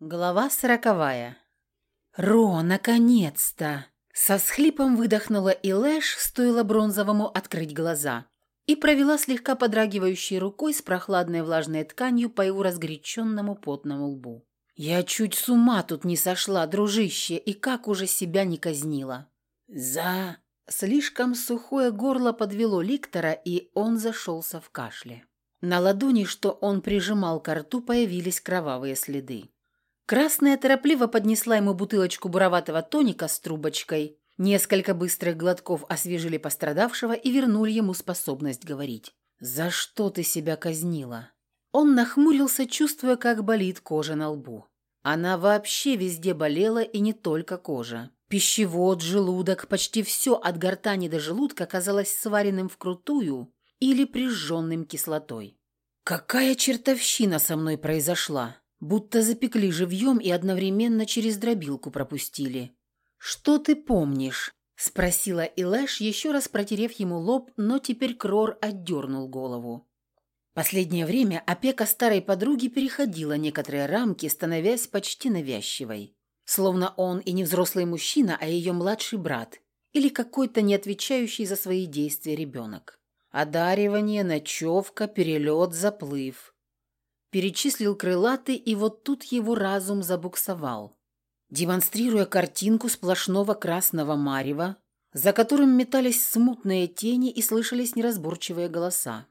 Глава сороковая. «Ро, наконец-то!» Со всхлипом выдохнула и Лэш, стоило бронзовому открыть глаза, и провела слегка подрагивающей рукой с прохладной влажной тканью по его разгоряченному потному лбу. «Я чуть с ума тут не сошла, дружище, и как уже себя не казнила!» «За...» Слишком сухое горло подвело Ликтора, и он зашелся в кашле. На ладони, что он прижимал к рту, появились кровавые следы. Красная торопливо поднесла ему бутылочку буроватого тоника с трубочкой. Несколько быстрых глотков освежили пострадавшего и вернули ему способность говорить. «За что ты себя казнила?» Он нахмурился, чувствуя, как болит кожа на лбу. Она вообще везде болела, и не только кожа. Пищевод, желудок, почти все от гортани до желудка казалось сваренным вкрутую или прижженным кислотой. «Какая чертовщина со мной произошла!» Будто запекли живьем и одновременно через дробилку пропустили. «Что ты помнишь?» – спросила Илэш, еще раз протерев ему лоб, но теперь Крор отдернул голову. Последнее время опека старой подруги переходила некоторые рамки, становясь почти навязчивой. Словно он и не взрослый мужчина, а ее младший брат или какой-то не отвечающий за свои действия ребенок. Одаривание, ночевка, перелет, заплыв – перечислил крылатый, и вот тут его разум забуксовал. Демонстрируя картинку сплошного красного марева, за которым метались смутные тени и слышались неразборчивые голоса.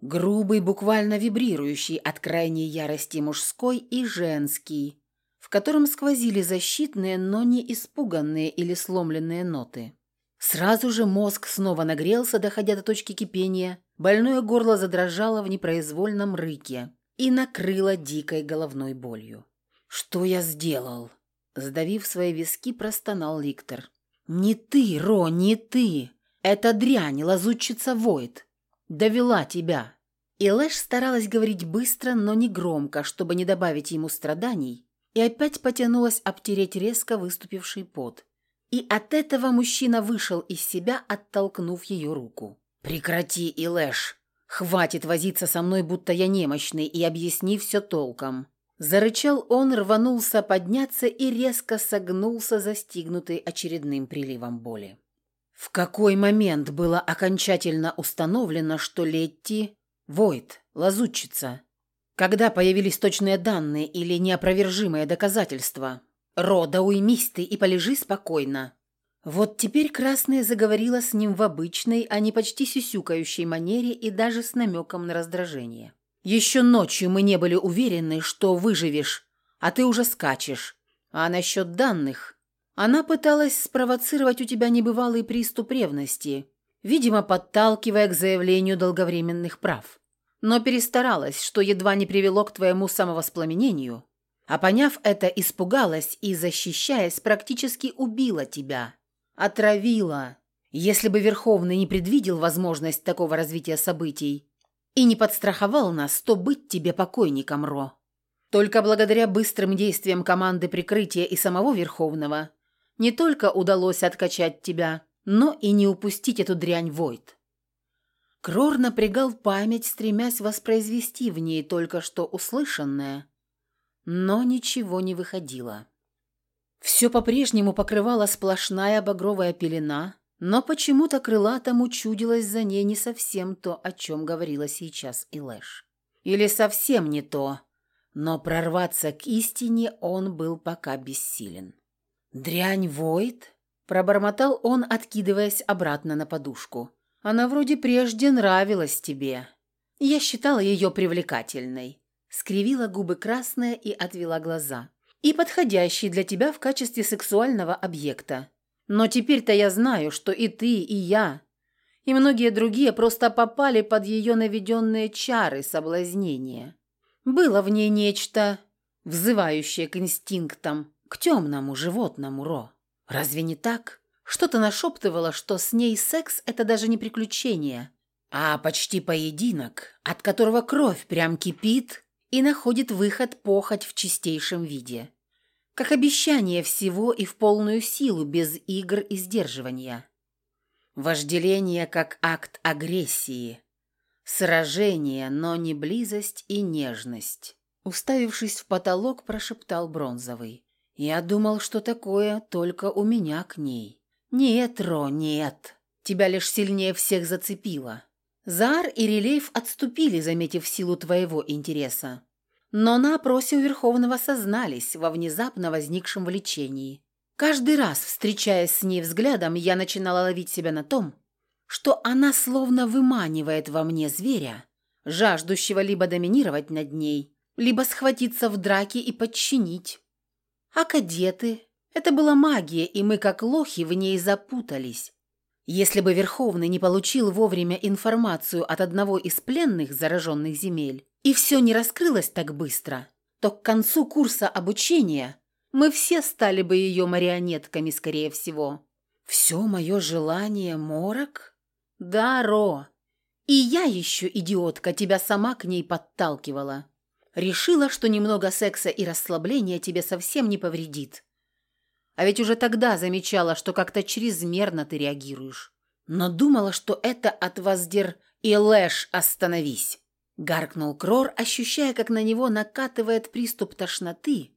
Грубый, буквально вибрирующий от крайней ярости мужской и женский, в котором сквозили защитные, но не испуганные или сломленные ноты. Сразу же мозг снова нагрелся, доходя до точки кипения, больное горло задрожало в непроизвольном рыке, и накрыло дикой головной болью. «Что я сделал?» Сдавив свои виски, простонал Ликтор. «Не ты, Ро, не ты! Это дрянь, лазутчица Войд! Довела тебя!» И Лэш старалась говорить быстро, но не громко, чтобы не добавить ему страданий, и опять потянулась обтереть резко выступивший пот. И от этого мужчина вышел из себя, оттолкнув ее руку. «Прекрати, Илэш!» «Хватит возиться со мной, будто я немощный, и объясни все толком». Зарычал он, рванулся подняться и резко согнулся, застигнутый очередным приливом боли. В какой момент было окончательно установлено, что Летти – Войт, лазутчица? Когда появились точные данные или неопровержимые доказательства? Рода, уймись ты и полежи спокойно. Вот теперь Красная заговорила с ним в обычной, а не почти сюсюкающей манере и даже с намеком на раздражение. «Еще ночью мы не были уверены, что выживешь, а ты уже скачешь. А насчет данных? Она пыталась спровоцировать у тебя небывалый приступ ревности, видимо, подталкивая к заявлению долговременных прав. Но перестаралась, что едва не привело к твоему самовоспламенению, а поняв это, испугалась и, защищаясь, практически убила тебя». Отравила. Если бы Верховный не предвидел возможность такого развития событий и не подстраховал нас, то быть тебе покойником, Ро. Только благодаря быстрым действиям команды прикрытия и самого Верховного не только удалось откачать тебя, но и не упустить эту дрянь Войт. Крор напрягал память, стремясь воспроизвести в ней только что услышанное, но ничего не выходило. Все по-прежнему покрывала сплошная багровая пелена, но почему-то крылатому чудилось за ней не совсем то, о чем говорила сейчас Илэш. Или совсем не то, но прорваться к истине он был пока бессилен. «Дрянь воет?» – пробормотал он, откидываясь обратно на подушку. «Она вроде прежде нравилась тебе. Я считала ее привлекательной». Скривила губы красная и отвела глаза и подходящий для тебя в качестве сексуального объекта. Но теперь-то я знаю, что и ты, и я, и многие другие просто попали под ее наведенные чары соблазнения. Было в ней нечто, взывающее к инстинктам, к темному животному Ро. Разве не так? Что-то нашептывало, что с ней секс – это даже не приключение, а почти поединок, от которого кровь прям кипит и находит выход похоть в чистейшем виде как обещание всего и в полную силу, без игр и сдерживания. Вожделение как акт агрессии. Сражение, но не близость и нежность. Уставившись в потолок, прошептал Бронзовый. «Я думал, что такое только у меня к ней». «Нет, Ро, нет. Тебя лишь сильнее всех зацепило. Зар и Релейф отступили, заметив силу твоего интереса. Но на опросе у Верховного сознались во внезапно возникшем влечении. Каждый раз, встречаясь с ней взглядом, я начинала ловить себя на том, что она словно выманивает во мне зверя, жаждущего либо доминировать над ней, либо схватиться в драке и подчинить. А кадеты? Это была магия, и мы, как лохи, в ней запутались. Если бы Верховный не получил вовремя информацию от одного из пленных зараженных земель, и все не раскрылось так быстро, то к концу курса обучения мы все стали бы ее марионетками, скорее всего. Все мое желание морок? Да, Ро. И я еще, идиотка, тебя сама к ней подталкивала. Решила, что немного секса и расслабления тебе совсем не повредит. А ведь уже тогда замечала, что как-то чрезмерно ты реагируешь. Но думала, что это от воздер... И Лэш, остановись!» Гаркнул Крор, ощущая, как на него накатывает приступ тошноты.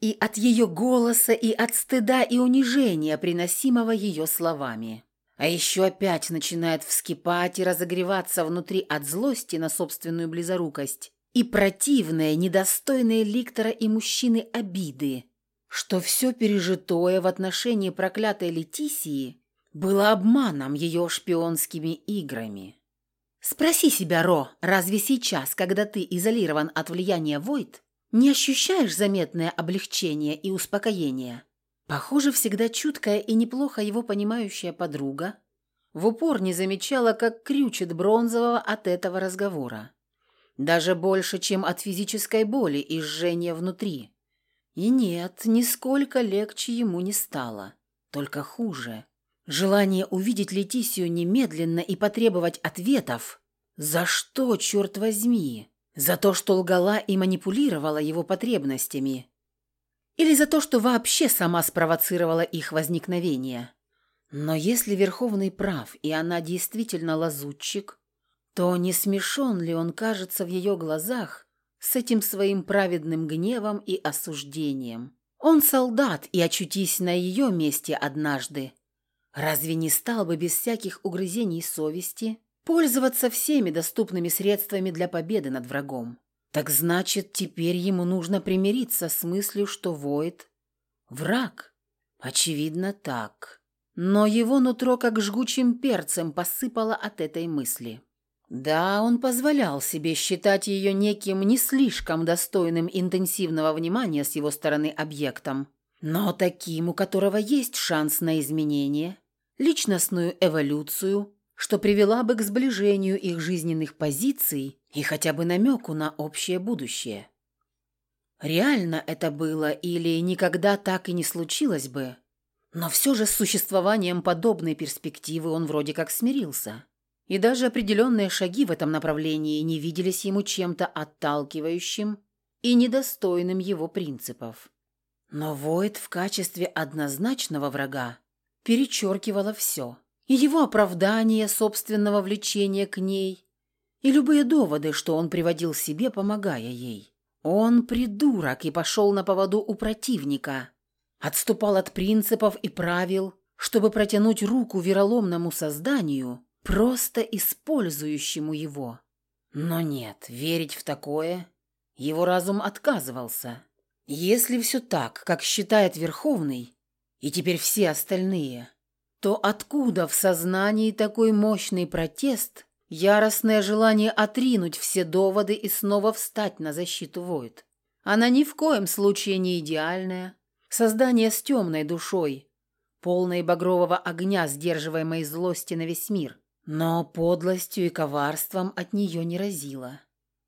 И от ее голоса, и от стыда и унижения, приносимого ее словами. А еще опять начинает вскипать и разогреваться внутри от злости на собственную близорукость и противные, недостойные Ликтора и мужчины обиды, что все пережитое в отношении проклятой Летисии было обманом ее шпионскими играми. Спроси себя, Ро, разве сейчас, когда ты изолирован от влияния Войт, не ощущаешь заметное облегчение и успокоение? Похоже, всегда чуткая и неплохо его понимающая подруга в упор не замечала, как крючит Бронзового от этого разговора. Даже больше, чем от физической боли и жжения внутри. И нет, нисколько легче ему не стало, только хуже. Желание увидеть Летисию немедленно и потребовать ответов. За что, черт возьми? За то, что лгала и манипулировала его потребностями? Или за то, что вообще сама спровоцировала их возникновение? Но если Верховный прав, и она действительно лазутчик, то не смешон ли он кажется в ее глазах с этим своим праведным гневом и осуждением? Он солдат, и очутись на ее месте однажды, Разве не стал бы без всяких угрызений совести пользоваться всеми доступными средствами для победы над врагом? Так значит, теперь ему нужно примириться с мыслью, что Войд – враг. Очевидно, так. Но его нутро как жгучим перцем посыпало от этой мысли. Да, он позволял себе считать ее неким не слишком достойным интенсивного внимания с его стороны объектом, но таким, у которого есть шанс на изменение, личностную эволюцию, что привела бы к сближению их жизненных позиций и хотя бы намеку на общее будущее. Реально это было или никогда так и не случилось бы, но все же с существованием подобной перспективы он вроде как смирился. И даже определенные шаги в этом направлении не виделись ему чем-то отталкивающим и недостойным его принципов. Но Войд в качестве однозначного врага перечеркивало все. И его оправдание собственного влечения к ней, и любые доводы, что он приводил себе, помогая ей. Он придурок и пошел на поводу у противника. Отступал от принципов и правил, чтобы протянуть руку вероломному созданию, просто использующему его. Но нет, верить в такое его разум отказывался. Если все так, как считает Верховный, и теперь все остальные, то откуда в сознании такой мощный протест, яростное желание отринуть все доводы и снова встать на защиту Войд? Она ни в коем случае не идеальная, создание с темной душой, полной багрового огня, сдерживаемой злости на весь мир, но подлостью и коварством от нее не разило.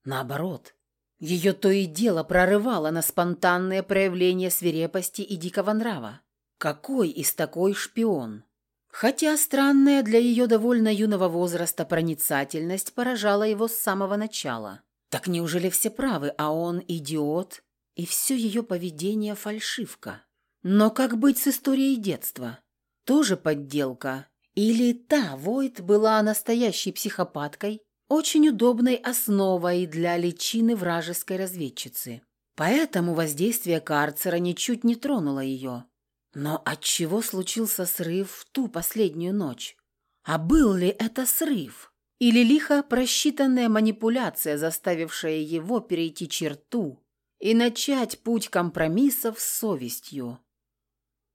Наоборот, ее то и дело прорывало на спонтанное проявление свирепости и дикого нрава. Какой из такой шпион? Хотя странная для ее довольно юного возраста проницательность поражала его с самого начала. Так неужели все правы, а он идиот, и все ее поведение фальшивка? Но как быть с историей детства? Тоже подделка? Или та Войт была настоящей психопаткой, очень удобной основой для личины вражеской разведчицы. Поэтому воздействие карцера ничуть не тронуло ее. Но отчего случился срыв в ту последнюю ночь? А был ли это срыв? Или лихо просчитанная манипуляция, заставившая его перейти черту и начать путь компромиссов с совестью?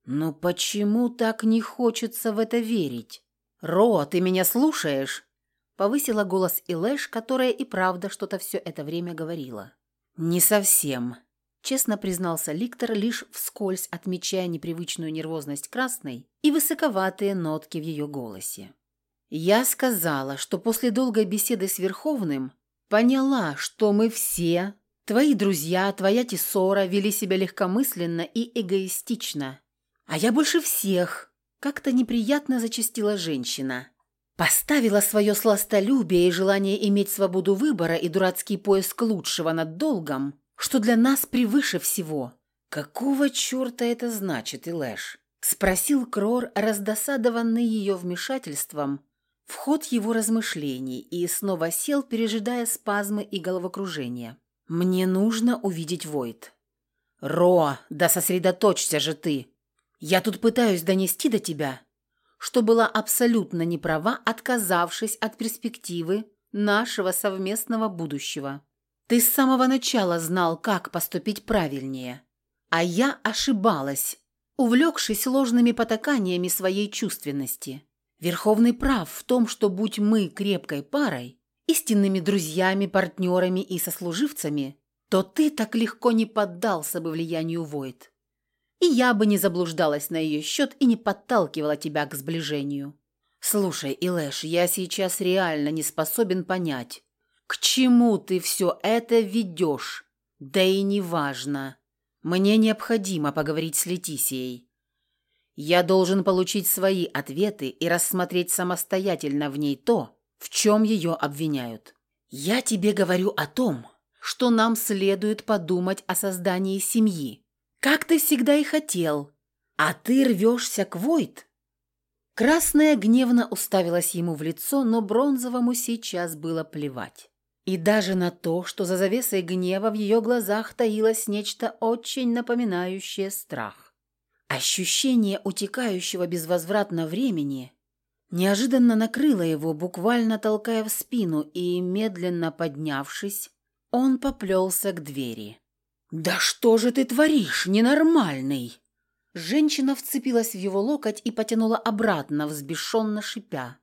Но почему так не хочется в это верить? «Ро, ты меня слушаешь?» Повысила голос Илэш, которая и правда что-то все это время говорила. «Не совсем», — честно признался Ликтор, лишь вскользь отмечая непривычную нервозность красной и высоковатые нотки в ее голосе. «Я сказала, что после долгой беседы с Верховным поняла, что мы все, твои друзья, твоя Тесора, вели себя легкомысленно и эгоистично. А я больше всех, как-то неприятно зачастила женщина». Поставила свое сластолюбие и желание иметь свободу выбора и дурацкий поиск лучшего над долгом, что для нас превыше всего. «Какого черта это значит, Илэш?» – спросил Крор, раздосадованный ее вмешательством, в ход его размышлений и снова сел, пережидая спазмы и головокружение. «Мне нужно увидеть Войт». «Ро, да сосредоточься же ты! Я тут пытаюсь донести до тебя, что была абсолютно неправа, отказавшись от перспективы нашего совместного будущего. Ты с самого начала знал, как поступить правильнее. А я ошибалась, увлекшись ложными потаканиями своей чувственности. Верховный прав в том, что будь мы крепкой парой, истинными друзьями, партнерами и сослуживцами, то ты так легко не поддался бы влиянию Войд и я бы не заблуждалась на ее счет и не подталкивала тебя к сближению. Слушай, Илэш, я сейчас реально не способен понять, к чему ты все это ведешь. Да и неважно. Мне необходимо поговорить с Летисией. Я должен получить свои ответы и рассмотреть самостоятельно в ней то, в чем ее обвиняют. Я тебе говорю о том, что нам следует подумать о создании семьи, как ты всегда и хотел. А ты рвешься к Войт?» Красная гневно уставилась ему в лицо, но бронзовому сейчас было плевать. И даже на то, что за завесой гнева в ее глазах таилось нечто очень напоминающее страх. Ощущение утекающего безвозвратно времени неожиданно накрыло его, буквально толкая в спину, и, медленно поднявшись, он поплелся к двери. «Да что же ты творишь, ненормальный?» Женщина вцепилась в его локоть и потянула обратно, взбешенно шипя.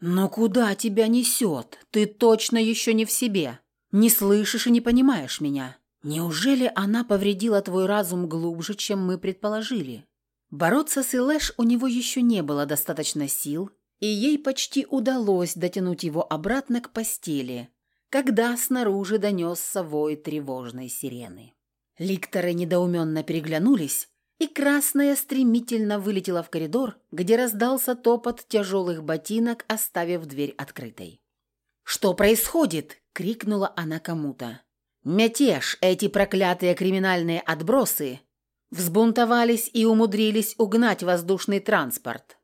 «Но куда тебя несет? Ты точно еще не в себе. Не слышишь и не понимаешь меня. Неужели она повредила твой разум глубже, чем мы предположили?» Бороться с Илэш у него еще не было достаточно сил, и ей почти удалось дотянуть его обратно к постели, когда снаружи донесся вой тревожной сирены. Ликторы недоуменно переглянулись, и красная стремительно вылетела в коридор, где раздался топот тяжелых ботинок, оставив дверь открытой. «Что происходит?» — крикнула она кому-то. «Мятеж, эти проклятые криминальные отбросы!» Взбунтовались и умудрились угнать воздушный транспорт.